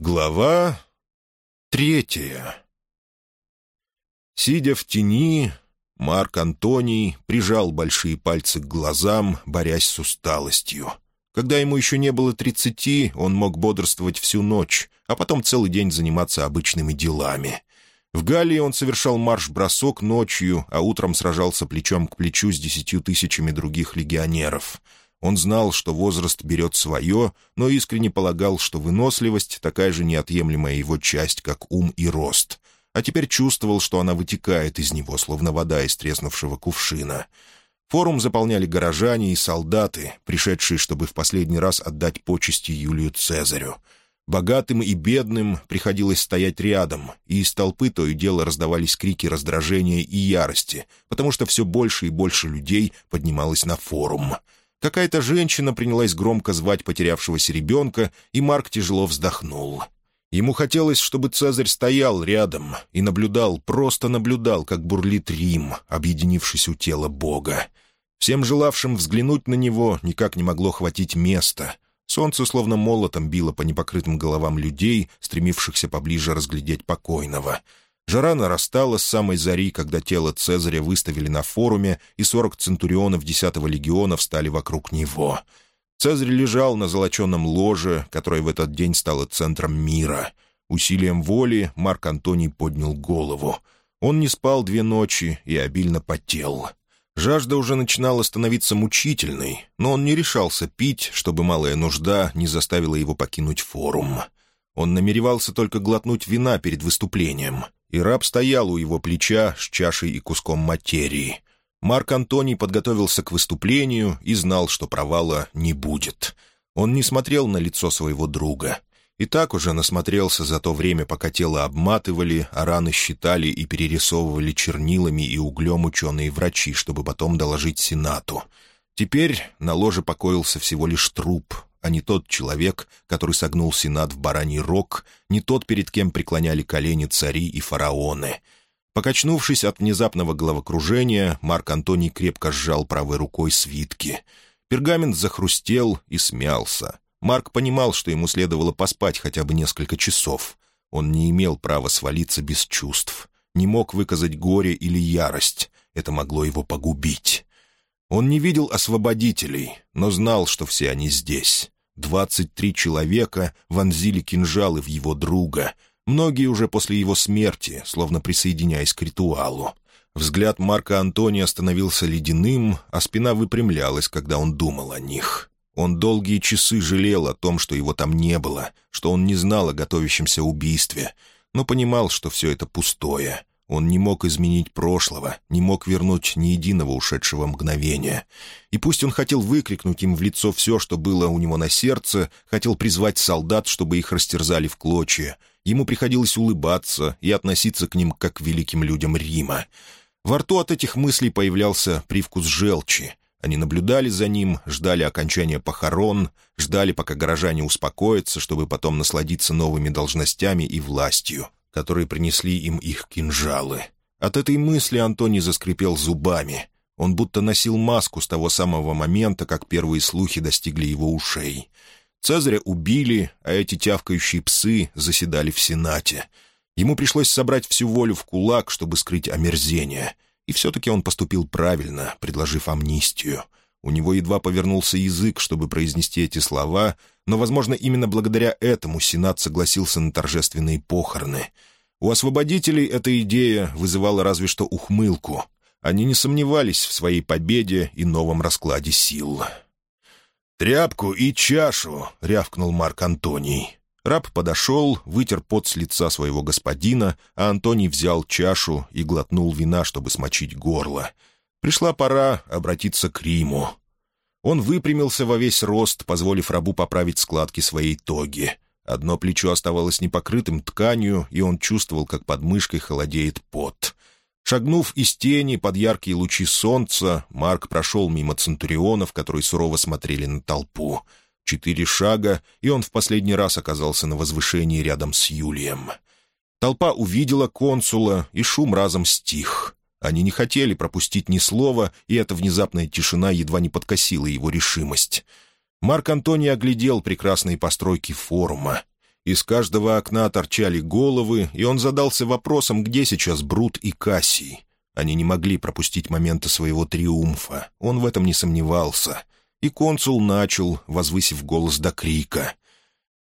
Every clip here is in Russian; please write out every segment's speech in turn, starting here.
Глава третья Сидя в тени, Марк Антоний прижал большие пальцы к глазам, борясь с усталостью. Когда ему еще не было тридцати, он мог бодрствовать всю ночь, а потом целый день заниматься обычными делами. В Галлии он совершал марш-бросок ночью, а утром сражался плечом к плечу с десятью тысячами других легионеров — он знал, что возраст берет свое, но искренне полагал, что выносливость — такая же неотъемлемая его часть, как ум и рост. А теперь чувствовал, что она вытекает из него, словно вода из треснувшего кувшина. Форум заполняли горожане и солдаты, пришедшие, чтобы в последний раз отдать почести Юлию Цезарю. Богатым и бедным приходилось стоять рядом, и из толпы то и дело раздавались крики раздражения и ярости, потому что все больше и больше людей поднималось на форум — Какая-то женщина принялась громко звать потерявшегося ребенка, и Марк тяжело вздохнул. Ему хотелось, чтобы Цезарь стоял рядом и наблюдал, просто наблюдал, как бурлит Рим, объединившись у тела Бога. Всем желавшим взглянуть на него никак не могло хватить места. Солнце словно молотом било по непокрытым головам людей, стремившихся поближе разглядеть покойного — Жара нарастала с самой зари, когда тело Цезаря выставили на форуме, и сорок центурионов десятого легиона встали вокруг него. Цезарь лежал на золоченном ложе, которое в этот день стало центром мира. Усилием воли Марк Антоний поднял голову. Он не спал две ночи и обильно потел. Жажда уже начинала становиться мучительной, но он не решался пить, чтобы малая нужда не заставила его покинуть форум. Он намеревался только глотнуть вина перед выступлением — и раб стоял у его плеча с чашей и куском материи. Марк Антоний подготовился к выступлению и знал, что провала не будет. Он не смотрел на лицо своего друга. И так уже насмотрелся за то время, пока тело обматывали, а раны считали и перерисовывали чернилами и углем ученые-врачи, чтобы потом доложить Сенату. Теперь на ложе покоился всего лишь труп, а не тот человек, который согнул Сенат в бараний рог, не тот, перед кем преклоняли колени цари и фараоны. Покачнувшись от внезапного головокружения, Марк Антоний крепко сжал правой рукой свитки. Пергамент захрустел и смялся. Марк понимал, что ему следовало поспать хотя бы несколько часов. Он не имел права свалиться без чувств, не мог выказать горе или ярость. Это могло его погубить. Он не видел освободителей, но знал, что все они здесь. Двадцать три человека вонзили кинжалы в его друга, многие уже после его смерти, словно присоединяясь к ритуалу. Взгляд Марка Антония становился ледяным, а спина выпрямлялась, когда он думал о них. Он долгие часы жалел о том, что его там не было, что он не знал о готовящемся убийстве, но понимал, что все это пустое. Он не мог изменить прошлого, не мог вернуть ни единого ушедшего мгновения. И пусть он хотел выкрикнуть им в лицо все, что было у него на сердце, хотел призвать солдат, чтобы их растерзали в клочья, ему приходилось улыбаться и относиться к ним как к великим людям Рима. Во рту от этих мыслей появлялся привкус желчи. Они наблюдали за ним, ждали окончания похорон, ждали, пока горожане успокоятся, чтобы потом насладиться новыми должностями и властью которые принесли им их кинжалы. От этой мысли Антоний заскрипел зубами. Он будто носил маску с того самого момента, как первые слухи достигли его ушей. Цезаря убили, а эти тявкающие псы заседали в Сенате. Ему пришлось собрать всю волю в кулак, чтобы скрыть омерзение. И все-таки он поступил правильно, предложив амнистию — у него едва повернулся язык, чтобы произнести эти слова, но, возможно, именно благодаря этому Сенат согласился на торжественные похороны. У освободителей эта идея вызывала разве что ухмылку. Они не сомневались в своей победе и новом раскладе сил. «Тряпку и чашу!» — рявкнул Марк Антоний. Раб подошел, вытер пот с лица своего господина, а Антоний взял чашу и глотнул вина, чтобы смочить горло — Пришла пора обратиться к Риму. Он выпрямился во весь рост, позволив рабу поправить складки своей тоги. Одно плечо оставалось непокрытым тканью, и он чувствовал, как под мышкой холодеет пот. Шагнув из тени под яркие лучи солнца, Марк прошел мимо центурионов, которые сурово смотрели на толпу. Четыре шага, и он в последний раз оказался на возвышении рядом с Юлием. Толпа увидела консула, и шум разом стих. Они не хотели пропустить ни слова, и эта внезапная тишина едва не подкосила его решимость. Марк Антоний оглядел прекрасные постройки форума. Из каждого окна торчали головы, и он задался вопросом, где сейчас Брут и Кассий. Они не могли пропустить момента своего триумфа. Он в этом не сомневался. И консул начал, возвысив голос до крика.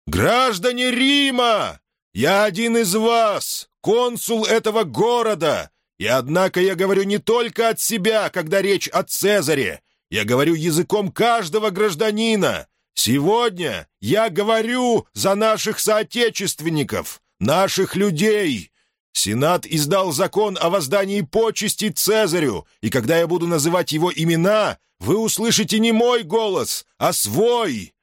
«Граждане Рима! Я один из вас, консул этого города! И однако я говорю не только от себя, когда речь о Цезаре. Я говорю языком каждого гражданина. Сегодня я говорю за наших соотечественников, наших людей. Сенат издал закон о воздании почести Цезарю, и когда я буду называть его имена, вы услышите не мой голос, а свой!»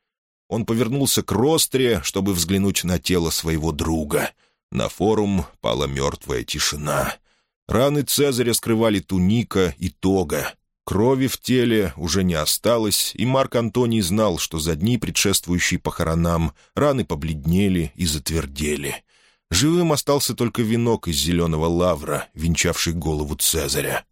Он повернулся к Ростре, чтобы взглянуть на тело своего друга. На форум пала мертвая тишина. Раны Цезаря скрывали туника и тога. Крови в теле уже не осталось, и Марк Антоний знал, что за дни, предшествующие похоронам, раны побледнели и затвердели. Живым остался только венок из зеленого лавра, венчавший голову Цезаря.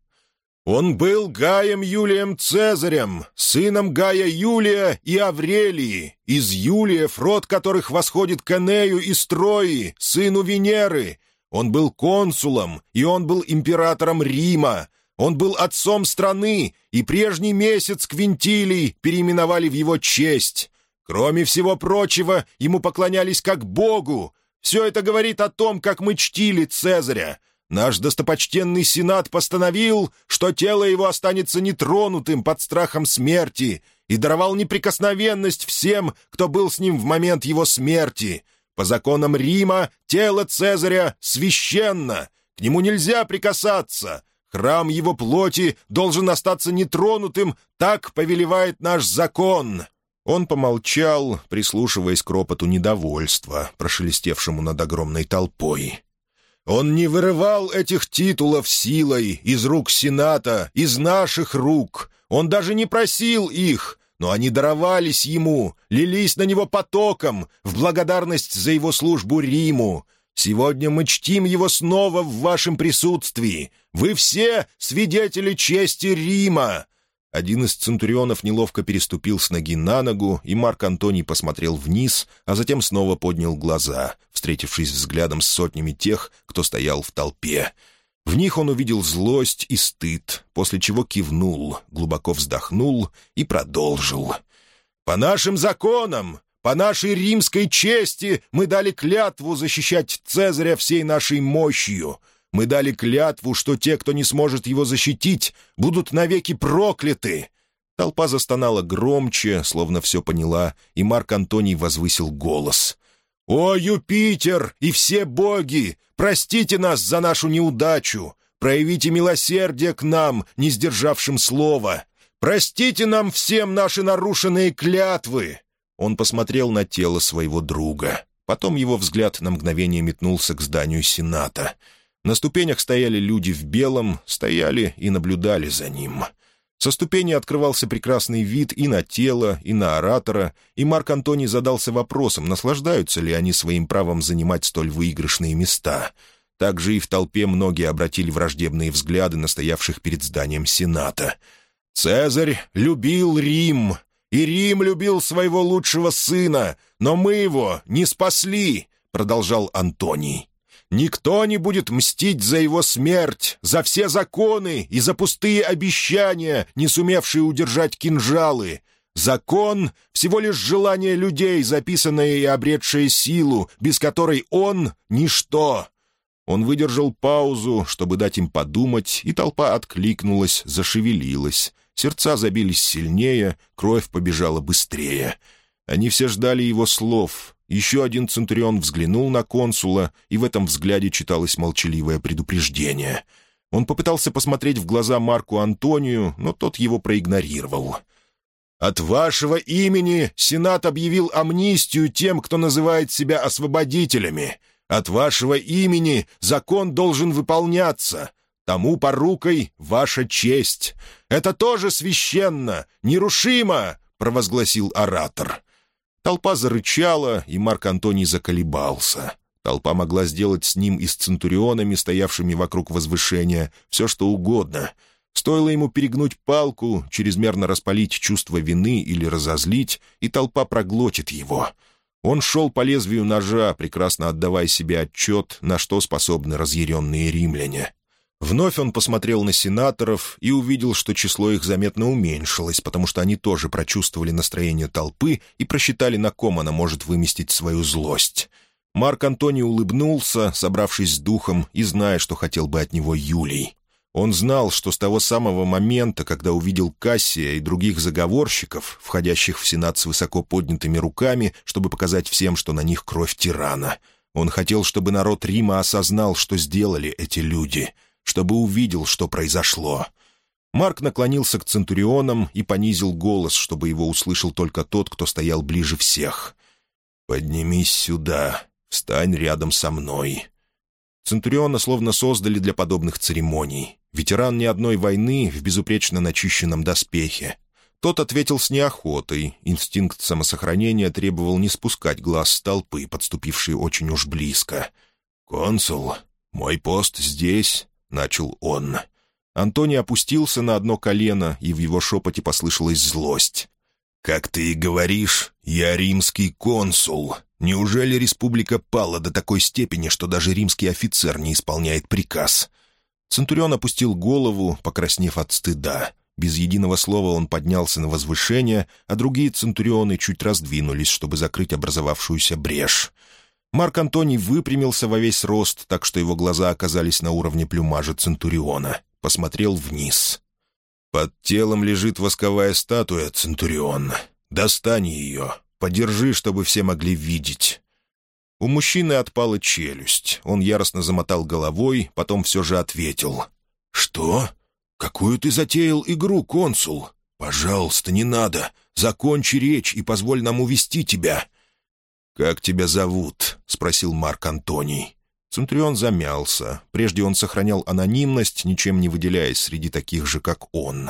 Он был Гаем Юлием Цезарем, сыном Гая Юлия и Аврелии, из Юлиев, род которых восходит к Энею и Строи, сыну Венеры. Он был консулом, и он был императором Рима, он был отцом страны, и прежний месяц Квинтилий переименовали в его честь. Кроме всего прочего, ему поклонялись как богу. Все это говорит о том, как мы чтили Цезаря. Наш достопочтенный Сенат постановил, что тело его останется нетронутым под страхом смерти и даровал неприкосновенность всем, кто был с ним в момент его смерти. По законам Рима тело Цезаря священно, к нему нельзя прикасаться, Храм его плоти должен остаться нетронутым, так повелевает наш закон». Он помолчал, прислушиваясь к ропоту недовольства, прошелестевшему над огромной толпой. «Он не вырывал этих титулов силой из рук Сената, из наших рук. Он даже не просил их, но они даровались ему, лились на него потоком в благодарность за его службу Риму. Сегодня мы чтим его снова в вашем присутствии. Вы все свидетели чести Рима!» Один из центурионов неловко переступил с ноги на ногу, и Марк Антоний посмотрел вниз, а затем снова поднял глаза, встретившись взглядом с сотнями тех, кто стоял в толпе. В них он увидел злость и стыд, после чего кивнул, глубоко вздохнул и продолжил. «По нашим законам по нашей римской чести мы дали клятву защищать Цезаря всей нашей мощью. Мы дали клятву, что те, кто не сможет его защитить, будут навеки прокляты». Толпа застонала громче, словно все поняла, и Марк Антоний возвысил голос. «О, Юпитер и все боги! Простите нас за нашу неудачу! Проявите милосердие к нам, не сдержавшим слова! Простите нам всем наши нарушенные клятвы!» Он посмотрел на тело своего друга. Потом его взгляд на мгновение метнулся к зданию Сената. На ступенях стояли люди в белом, стояли и наблюдали за ним. Со ступени открывался прекрасный вид и на тело, и на оратора, и Марк Антоний задался вопросом, наслаждаются ли они своим правом занимать столь выигрышные места. Также и в толпе многие обратили враждебные взгляды на стоявших перед зданием Сената. «Цезарь любил Рим», и Рим любил своего лучшего сына, но мы его не спасли», — продолжал Антоний. «Никто не будет мстить за его смерть, за все законы и за пустые обещания, не сумевшие удержать кинжалы. Закон — всего лишь желание людей, записанное и обретшее силу, без которой он — ничто». Он выдержал паузу, чтобы дать им подумать, и толпа откликнулась, зашевелилась. Сердца забились сильнее, кровь побежала быстрее. Они все ждали его слов. Еще один центурион взглянул на консула, и в этом взгляде читалось молчаливое предупреждение. Он попытался посмотреть в глаза Марку Антонию, но тот его проигнорировал. «От вашего имени Сенат объявил амнистию тем, кто называет себя освободителями. От вашего имени закон должен выполняться. Тому порукой ваша честь. Это тоже священно, нерушимо!» — провозгласил оратор. Толпа зарычала, и Марк Антоний заколебался. Толпа могла сделать с ним и с центурионами, стоявшими вокруг возвышения, все что угодно. Стоило ему перегнуть палку, чрезмерно распалить чувство вины или разозлить, и толпа проглотит его — Он шел по лезвию ножа, прекрасно отдавая себе отчет, на что способны разъяренные римляне. Вновь он посмотрел на сенаторов и увидел, что число их заметно уменьшилось, потому что они тоже прочувствовали настроение толпы и просчитали, на ком она может выместить свою злость. Марк Антоний улыбнулся, собравшись с духом и зная, что хотел бы от него Юлий. Он знал, что с того самого момента, когда увидел Кассия и других заговорщиков, входящих в Сенат с высоко поднятыми руками, чтобы показать всем, что на них кровь тирана, он хотел, чтобы народ Рима осознал, что сделали эти люди — чтобы увидел, что произошло. Марк наклонился к Центурионам и понизил голос, чтобы его услышал только тот, кто стоял ближе всех. «Поднимись сюда, встань рядом со мной». Центуриона словно создали для подобных церемоний. Ветеран ни одной войны в безупречно начищенном доспехе. Тот ответил с неохотой. Инстинкт самосохранения требовал не спускать глаз с толпы, подступившей очень уж близко. «Консул, мой пост здесь, — начал он. Антоний опустился на одно колено, и в его шепоте послышалась злость. «Как ты и говоришь, я римский консул. Неужели республика пала до такой степени, что даже римский офицер не исполняет приказ?» Центурион опустил голову, покраснев от стыда. Без единого слова он поднялся на возвышение, а другие центурионы чуть раздвинулись, чтобы закрыть образовавшуюся брешь. Марк Антоний выпрямился во весь рост, так что его глаза оказались на уровне плюмажа Центуриона. Посмотрел вниз. «Под телом лежит восковая статуя, Центурион. Достань ее. Подержи, чтобы все могли видеть». У мужчины отпала челюсть. Он яростно замотал головой, потом все же ответил. «Что? Какую ты затеял игру, консул? Пожалуйста, не надо. Закончи речь и позволь нам увести тебя. «Как тебя зовут?» — спросил Марк Антоний. Центурион замялся. Прежде он сохранял анонимность, ничем не выделяясь среди таких же, как он.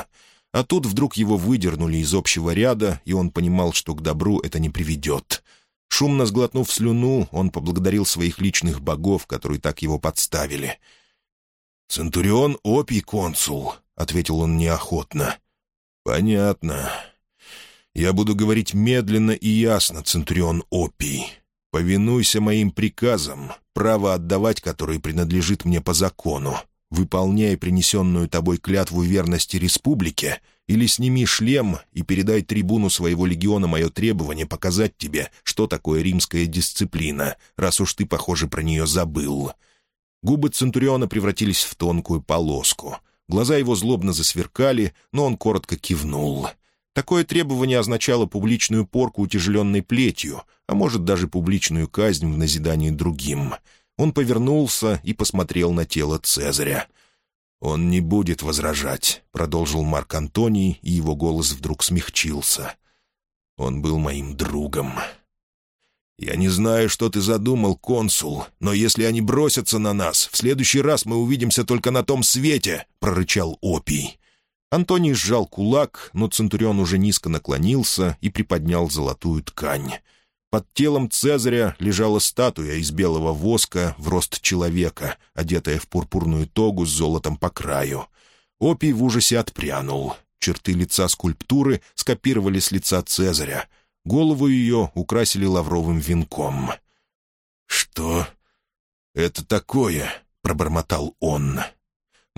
А тут вдруг его выдернули из общего ряда, и он понимал, что к добру это не приведет. Шумно сглотнув слюну, он поблагодарил своих личных богов, которые так его подставили. «Центурион Опий консул», — ответил он неохотно. «Понятно. Я буду говорить медленно и ясно, Центурион Опий. Повинуйся моим приказам, право отдавать которые принадлежит мне по закону. Выполняй принесенную тобой клятву верности республике или сними шлем и передай трибуну своего легиона мое требование показать тебе, что такое римская дисциплина, раз уж ты, похоже, про нее забыл». Губы Центуриона превратились в тонкую полоску. Глаза его злобно засверкали, но он коротко кивнул — Такое требование означало публичную порку утяжеленной плетью, а может даже публичную казнь в назидании другим. Он повернулся и посмотрел на тело Цезаря. «Он не будет возражать», — продолжил Марк Антоний, и его голос вдруг смягчился. «Он был моим другом». «Я не знаю, что ты задумал, консул, но если они бросятся на нас, в следующий раз мы увидимся только на том свете», — прорычал Опий. Антоний сжал кулак, но Центурион уже низко наклонился и приподнял золотую ткань. Под телом Цезаря лежала статуя из белого воска в рост человека, одетая в пурпурную тогу с золотом по краю. Опий в ужасе отпрянул. Черты лица скульптуры скопировали с лица Цезаря. Голову ее украсили лавровым венком. «Что это такое?» — пробормотал он.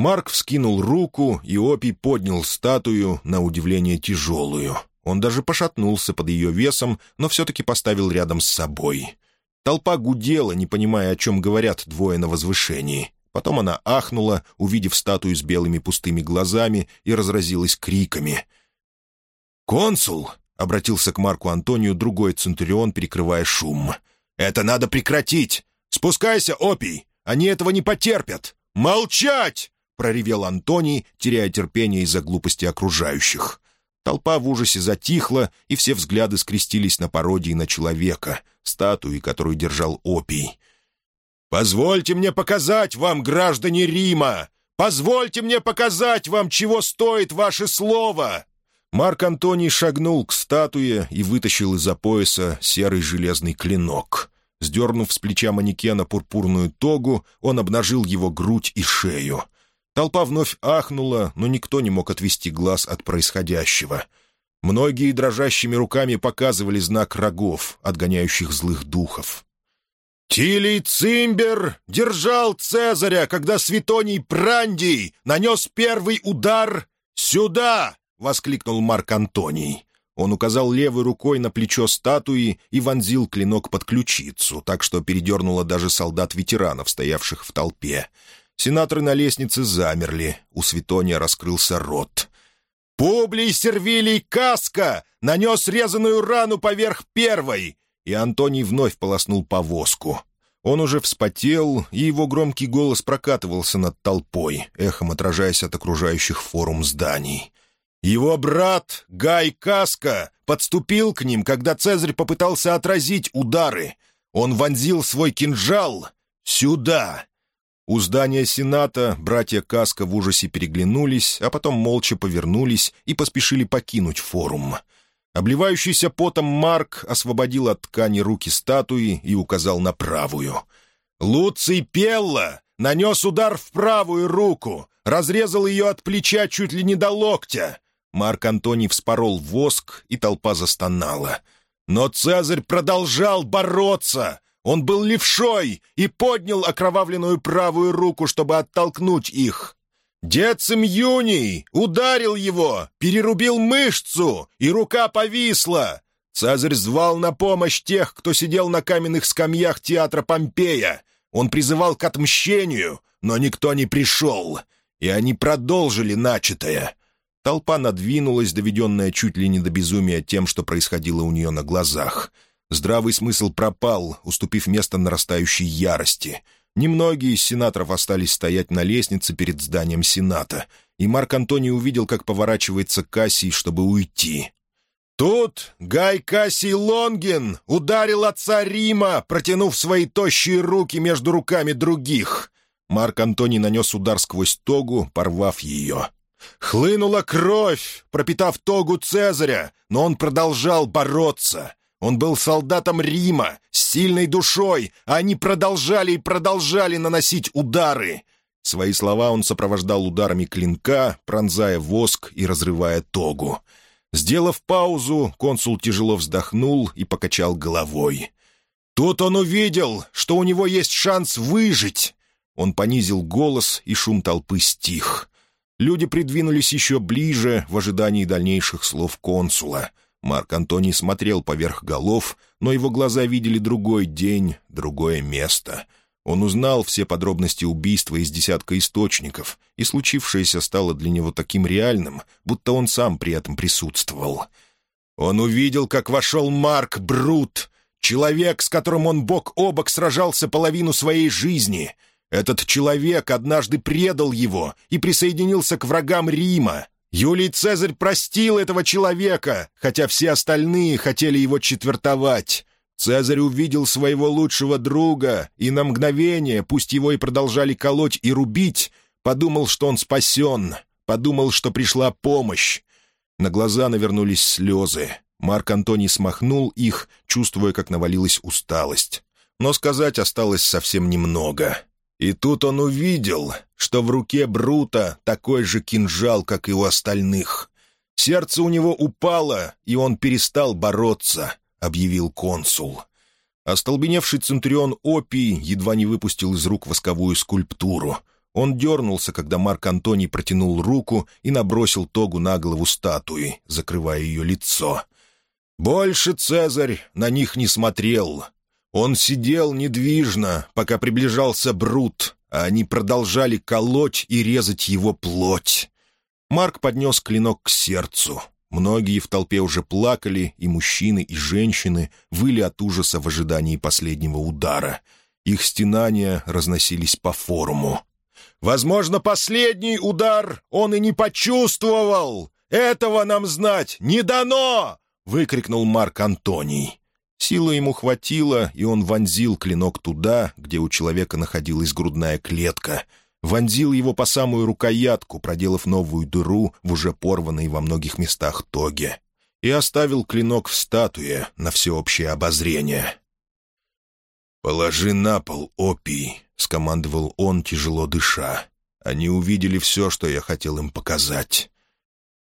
Марк вскинул руку, и Опий поднял статую, на удивление тяжелую. Он даже пошатнулся под ее весом, но все-таки поставил рядом с собой. Толпа гудела, не понимая, о чем говорят двое на возвышении. Потом она ахнула, увидев статую с белыми пустыми глазами, и разразилась криками. «Консул!» — обратился к Марку Антонию другой центурион, перекрывая шум. «Это надо прекратить! Спускайся, Опий! Они этого не потерпят! Молчать!» Проревел Антоний, теряя терпение из-за глупости окружающих. Толпа в ужасе затихла, и все взгляды скрестились на пародии на человека, статуи, которую держал Опий. «Позвольте мне показать вам, граждане Рима! Позвольте мне показать вам, чего стоит ваше слово!» Марк Антоний шагнул к статуе и вытащил из-за пояса серый железный клинок. Сдернув с плеча манекена пурпурную тогу, он обнажил его грудь и шею — Толпа вновь ахнула, но никто не мог отвести глаз от происходящего. Многие дрожащими руками показывали знак рогов, отгоняющих злых духов. «Тилий Цимбер держал Цезаря, когда Светоний Прандий нанес первый удар сюда!» — воскликнул Марк Антоний. Он указал левой рукой на плечо статуи и вонзил клинок под ключицу, так что передернуло даже солдат-ветеранов, стоявших в толпе. Сенаторы на лестнице замерли, у Светония раскрылся рот. «Публий Сервилий Каска нанес резаную рану поверх первой!» И Антоний вновь полоснул повозку. Он уже вспотел, и его громкий голос прокатывался над толпой, эхом отражаясь от окружающих форум зданий. Его брат Гай Каска подступил к ним, когда Цезарь попытался отразить удары. Он вонзил свой кинжал сюда. У здания Сената братья Каска в ужасе переглянулись, а потом молча повернулись и поспешили покинуть форум. Обливающийся потом Марк освободил от ткани руки статуи и указал на правую. «Луций Пелла нанес удар в правую руку, разрезал ее от плеча чуть ли не до локтя. Марк Антоний вспорол воск, и толпа застонала. Но Цезарь продолжал бороться. Он был левшой и поднял окровавленную правую руку, чтобы оттолкнуть их. Децим Юний ударил его, перерубил мышцу, и рука повисла. Цезарь звал на помощь тех, кто сидел на каменных скамьях театра Помпея. Он призывал к отмщению, но никто не пришел, и они продолжили начатое. Толпа надвинулась, доведенная чуть ли не до безумия тем, что происходило у нее на глазах. Здравый смысл пропал, уступив место нарастающей ярости. Немногие из сенаторов остались стоять на лестнице перед зданием Сената, и Марк Антоний увидел, как поворачивается Кассий, чтобы уйти. Тут Гай Кассий Лонгин ударил отца Рима, протянув свои тощие руки между руками других. Марк Антоний нанес удар сквозь тогу, порвав ее. Хлынула кровь, пропитав тогу Цезаря, но он продолжал бороться. Он был солдатом Рима, с сильной душой, а они продолжали и продолжали наносить удары. Свои слова он сопровождал ударами клинка, пронзая воск и разрывая тогу. Сделав паузу, консул тяжело вздохнул и покачал головой. Тут он увидел, что у него есть шанс выжить. Он понизил голос, и шум толпы стих. Люди придвинулись еще ближе в ожидании дальнейших слов консула. Марк Антоний смотрел поверх голов, но его глаза видели другой день, другое место. Он узнал все подробности убийства из десятка источников, и случившееся стало для него таким реальным, будто он сам при этом присутствовал. Он увидел, как вошел Марк Брут, человек, с которым он бок о бок сражался половину своей жизни — этот человек однажды предал его и присоединился к врагам Рима. Юлий Цезарь простил этого человека, хотя все остальные хотели его четвертовать. Цезарь увидел своего лучшего друга, и на мгновение, пусть его и продолжали колоть и рубить, подумал, что он спасен, подумал, что пришла помощь. На глаза навернулись слезы. Марк Антоний смахнул их, чувствуя, как навалилась усталость. Но сказать осталось совсем немного. И тут он увидел, что в руке Брута такой же кинжал, как и у остальных. Сердце у него упало, и он перестал бороться, — объявил консул. Остолбеневший центурион Опий едва не выпустил из рук восковую скульптуру. Он дернулся, когда Марк Антоний протянул руку и набросил тогу на голову статуи, закрывая ее лицо. Больше Цезарь на них не смотрел, он сидел недвижно, пока приближался Брут, а они продолжали колоть и резать его плоть. Марк поднес клинок к сердцу. Многие в толпе уже плакали, и мужчины, и женщины выли от ужаса в ожидании последнего удара. Их стенания разносились по форуму. «Возможно, последний удар он и не почувствовал! Этого нам знать не дано!» — выкрикнул Марк Антоний. Силы ему хватило, и он вонзил клинок туда, где у человека находилась грудная клетка. Вонзил его по самую рукоятку, проделав новую дыру в уже порванной во многих местах тоге. И оставил клинок в статуе на всеобщее обозрение. «Положи на пол, опий», — скомандовал он, тяжело дыша. Они увидели все, что я хотел им показать.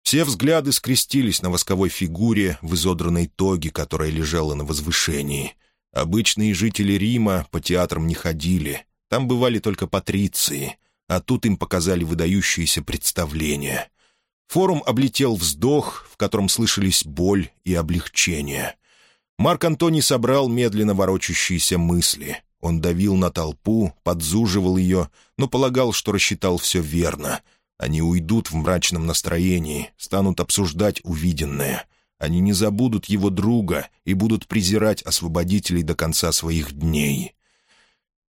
Все взгляды скрестились на восковой фигуре в изодранной тоге, которая лежала на возвышении. Обычные жители Рима по театрам не ходили. Там бывали только патриции, а тут им показали выдающиеся представления. Форум облетел вздох, в котором слышались боль и облегчение. Марк Антоний собрал медленно ворочащиеся мысли. Он давил на толпу, подзуживал ее, но полагал, что рассчитал все верно. Они уйдут в мрачном настроении, станут обсуждать увиденное. Они не забудут его друга и будут презирать освободителей до конца своих дней.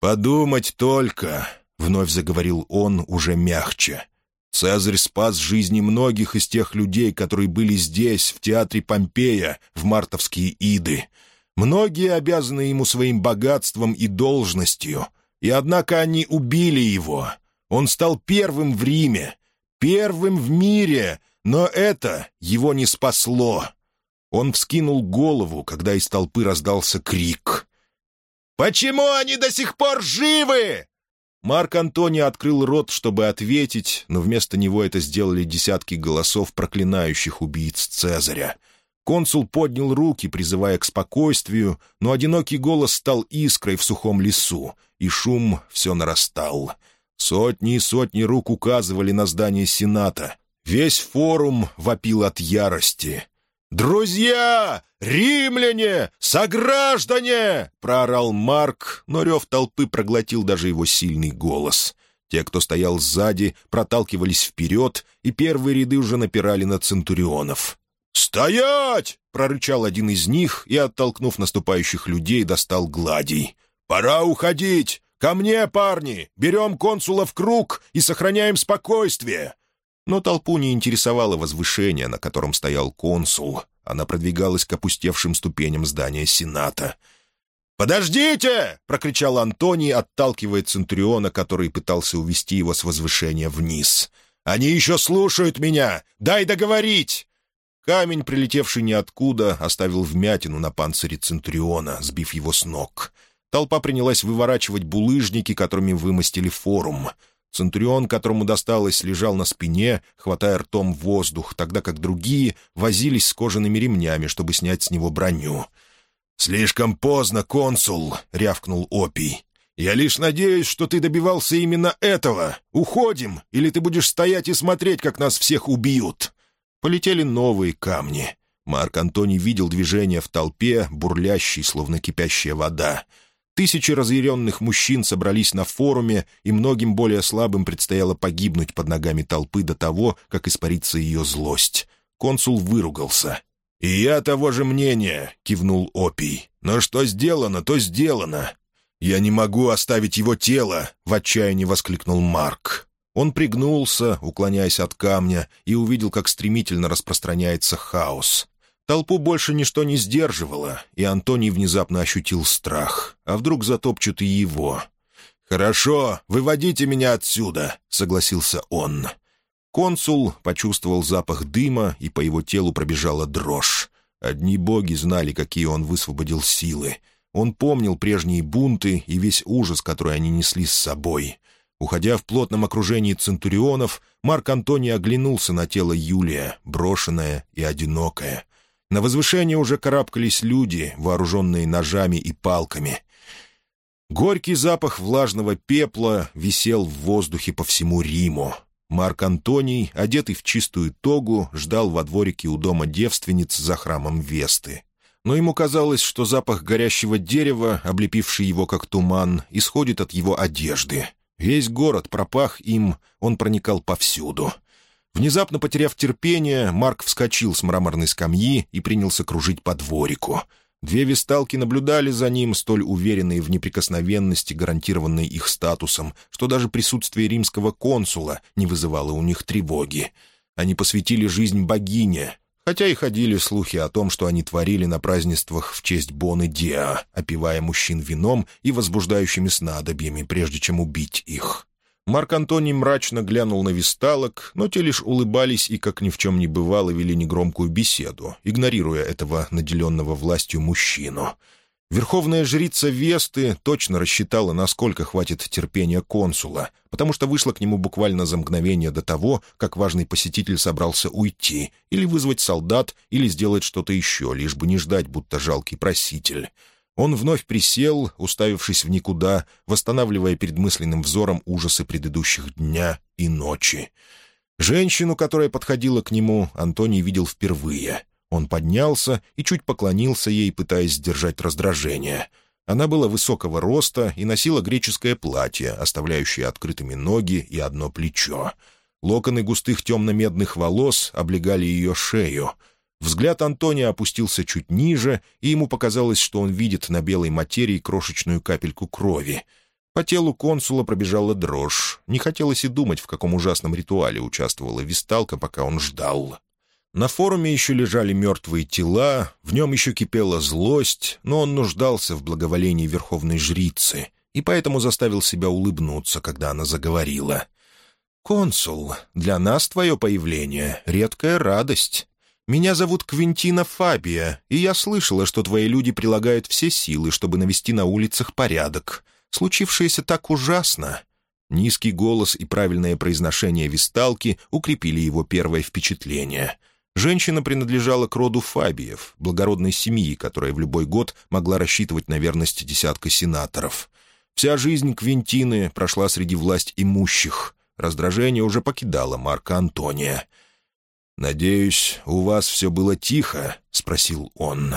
«Подумать только», — вновь заговорил он уже мягче. «Цезарь спас жизни многих из тех людей, которые были здесь, в театре Помпея, в мартовские иды. Многие обязаны ему своим богатством и должностью, и однако они убили его. Он стал первым в Риме, первым в мире, но это его не спасло». Он вскинул голову, когда из толпы раздался крик. «Почему они до сих пор живы?» Марк Антони открыл рот, чтобы ответить, но вместо него это сделали десятки голосов, проклинающих убийц Цезаря. Консул поднял руки, призывая к спокойствию, но одинокий голос стал искрой в сухом лесу, и шум все нарастал. Сотни и сотни рук указывали на здание Сената. Весь форум вопил от ярости. «Друзья! Римляне! Сограждане!» — проорал Марк, но рев толпы проглотил даже его сильный голос. Те, кто стоял сзади, проталкивались вперед, и первые ряды уже напирали на центурионов. «Стоять!» — прорычал один из них и, оттолкнув наступающих людей, достал гладий. «Пора уходить! Ко мне, парни! Берем консула в круг и сохраняем спокойствие!» Но толпу не интересовало возвышение, на котором стоял консул. Она продвигалась к опустевшим ступеням здания Сената. «Подождите!» — прокричал Антоний, отталкивая Центуриона, который пытался увести его с возвышения вниз. «Они еще слушают меня! Дай договорить!» Камень, прилетевший ниоткуда, оставил вмятину на панцире Центуриона, сбив его с ног. Толпа принялась выворачивать булыжники, которыми вымостили форум — Центурион, которому досталось, лежал на спине, хватая ртом воздух, тогда как другие возились с кожаными ремнями, чтобы снять с него броню. «Слишком поздно, консул!» — рявкнул Опий. «Я лишь надеюсь, что ты добивался именно этого. Уходим, или ты будешь стоять и смотреть, как нас всех убьют!» Полетели новые камни. Марк Антоний видел движение в толпе, бурлящей, словно кипящая вода — Тысячи разъяренных мужчин собрались на форуме, и многим более слабым предстояло погибнуть под ногами толпы до того, как испарится ее злость. Консул выругался. «И я того же мнения», — кивнул Опий. «Но что сделано, то сделано. Я не могу оставить его тело», — в отчаянии воскликнул Марк. Он пригнулся, уклоняясь от камня, и увидел, как стремительно распространяется хаос. Толпу больше ничто не сдерживало, и Антоний внезапно ощутил страх. А вдруг затопчут и его? «Хорошо, выводите меня отсюда», — согласился он. Консул почувствовал запах дыма, и по его телу пробежала дрожь. Одни боги знали, какие он высвободил силы. Он помнил прежние бунты и весь ужас, который они несли с собой. Уходя в плотном окружении центурионов, Марк Антоний оглянулся на тело Юлия, брошенное и одинокое. На возвышение уже карабкались люди, вооруженные ножами и палками. Горький запах влажного пепла висел в воздухе по всему Риму. Марк Антоний, одетый в чистую тогу, ждал во дворике у дома девственниц за храмом Весты. Но ему казалось, что запах горящего дерева, облепивший его как туман, исходит от его одежды. Весь город пропах им, он проникал повсюду — Внезапно потеряв терпение, Марк вскочил с мраморной скамьи и принялся кружить по дворику. Две висталки наблюдали за ним, столь уверенные в неприкосновенности, гарантированной их статусом, что даже присутствие римского консула не вызывало у них тревоги. Они посвятили жизнь богине, хотя и ходили слухи о том, что они творили на празднествах в честь Боны Диа, опивая мужчин вином и возбуждающими снадобьями, прежде чем убить их. Марк Антоний мрачно глянул на висталок, но те лишь улыбались и, как ни в чем не бывало, вели негромкую беседу, игнорируя этого наделенного властью мужчину. Верховная жрица Весты точно рассчитала, насколько хватит терпения консула, потому что вышла к нему буквально за мгновение до того, как важный посетитель собрался уйти, или вызвать солдат, или сделать что-то еще, лишь бы не ждать, будто жалкий проситель. Он вновь присел, уставившись в никуда, восстанавливая перед мысленным взором ужасы предыдущих дня и ночи. Женщину, которая подходила к нему, Антоний видел впервые — он поднялся и чуть поклонился ей, пытаясь сдержать раздражение. Она была высокого роста и носила греческое платье, оставляющее открытыми ноги и одно плечо. Локоны густых темно-медных волос облегали ее шею. Взгляд Антония опустился чуть ниже, и ему показалось, что он видит на белой материи крошечную капельку крови. По телу консула пробежала дрожь. Не хотелось и думать, в каком ужасном ритуале участвовала Висталка, пока он ждал. На форуме еще лежали мертвые тела, в нем еще кипела злость, но он нуждался в благоволении верховной жрицы и поэтому заставил себя улыбнуться, когда она заговорила. «Консул, для нас твое появление — редкая радость. Меня зовут Квинтина Фабия, и я слышала, что твои люди прилагают все силы, чтобы навести на улицах порядок. Случившееся так ужасно». Низкий голос и правильное произношение висталки укрепили его первое впечатление — Женщина принадлежала к роду Фабиев, благородной семьи, которая в любой год могла рассчитывать на верность десятка сенаторов. Вся жизнь Квинтины прошла среди власть имущих. Раздражение уже покидало Марка Антония. «Надеюсь, у вас все было тихо?» — спросил он.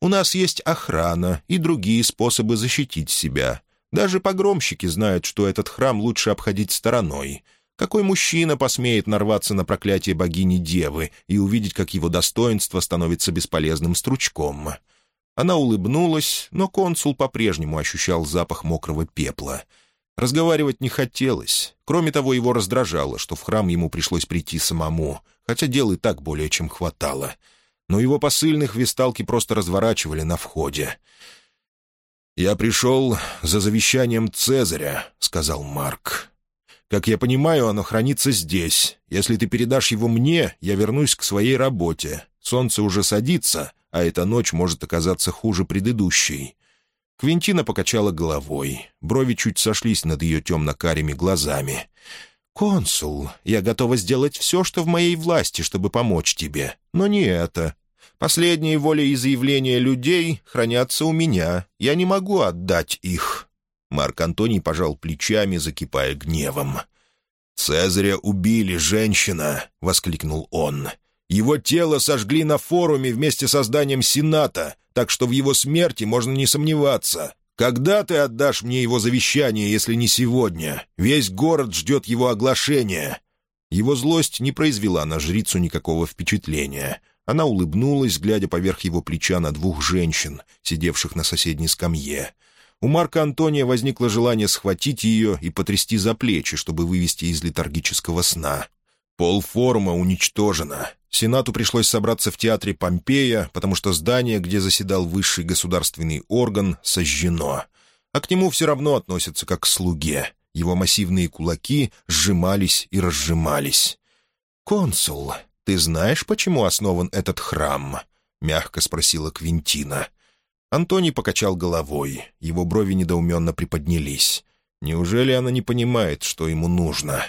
«У нас есть охрана и другие способы защитить себя. Даже погромщики знают, что этот храм лучше обходить стороной. Какой мужчина посмеет нарваться на проклятие богини-девы и увидеть, как его достоинство становится бесполезным стручком? Она улыбнулась, но консул по-прежнему ощущал запах мокрого пепла. Разговаривать не хотелось. Кроме того, его раздражало, что в храм ему пришлось прийти самому, хотя дел и так более чем хватало. Но его посыльных висталки просто разворачивали на входе. «Я пришел за завещанием Цезаря», — сказал Марк. Как я понимаю, оно хранится здесь. Если ты передашь его мне, я вернусь к своей работе. Солнце уже садится, а эта ночь может оказаться хуже предыдущей». Квинтина покачала головой. Брови чуть сошлись над ее темно-карими глазами. «Консул, я готова сделать все, что в моей власти, чтобы помочь тебе. Но не это. Последние воли и заявления людей хранятся у меня. Я не могу отдать их. Марк Антоний пожал плечами, закипая гневом. «Цезаря убили, женщина!» — воскликнул он. «Его тело сожгли на форуме вместе со зданием Сената, так что в его смерти можно не сомневаться. Когда ты отдашь мне его завещание, если не сегодня? Весь город ждет его оглашения». Его злость не произвела на жрицу никакого впечатления. Она улыбнулась, глядя поверх его плеча на двух женщин, сидевших на соседней скамье — у Марка Антония возникло желание схватить ее и потрясти за плечи, чтобы вывести из летаргического сна. Полформа уничтожена. Сенату пришлось собраться в театре Помпея, потому что здание, где заседал высший государственный орган, сожжено. А к нему все равно относятся как к слуге. Его массивные кулаки сжимались и разжимались. «Консул, ты знаешь, почему основан этот храм?» — мягко спросила Квинтина. Антоний покачал головой. Его брови недоуменно приподнялись. Неужели она не понимает, что ему нужно?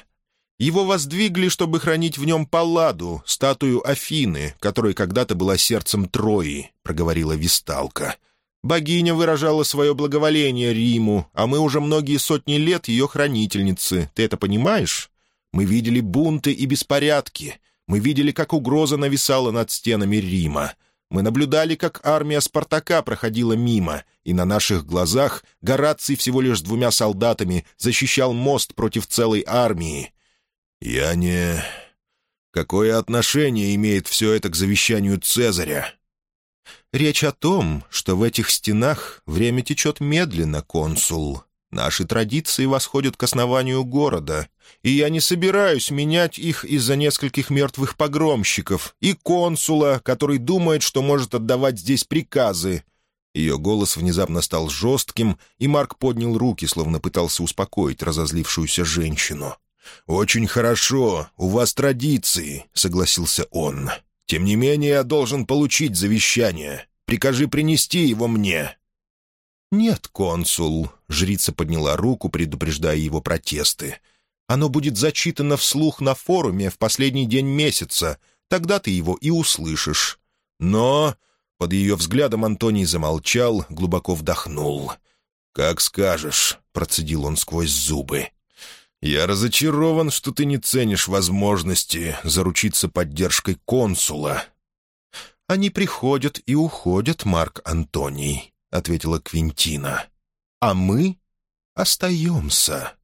Его воздвигли, чтобы хранить в нем Палладу, статую Афины, которая когда-то была сердцем Трои, — проговорила Висталка. Богиня выражала свое благоволение Риму, а мы уже многие сотни лет ее хранительницы. Ты это понимаешь? Мы видели бунты и беспорядки. Мы видели, как угроза нависала над стенами Рима. Мы наблюдали, как армия Спартака проходила мимо, и на наших глазах Гораций всего лишь с двумя солдатами защищал мост против целой армии. Я не... Какое отношение имеет все это к завещанию Цезаря? Речь о том, что в этих стенах время течет медленно, консул. Наши традиции восходят к основанию города, и я не собираюсь менять их из-за нескольких мертвых погромщиков и консула, который думает, что может отдавать здесь приказы». Ее голос внезапно стал жестким, и Марк поднял руки, словно пытался успокоить разозлившуюся женщину. «Очень хорошо, у вас традиции», — согласился он. «Тем не менее, я должен получить завещание. Прикажи принести его мне». «Нет, консул», — жрица подняла руку, предупреждая его протесты. «Оно будет зачитано вслух на форуме в последний день месяца. Тогда ты его и услышишь». Но под ее взглядом Антоний замолчал, глубоко вдохнул. «Как скажешь», — процедил он сквозь зубы. «Я разочарован, что ты не ценишь возможности заручиться поддержкой консула». «Они приходят и уходят, Марк Антоний», — ответила Квинтина. «А мы остаемся».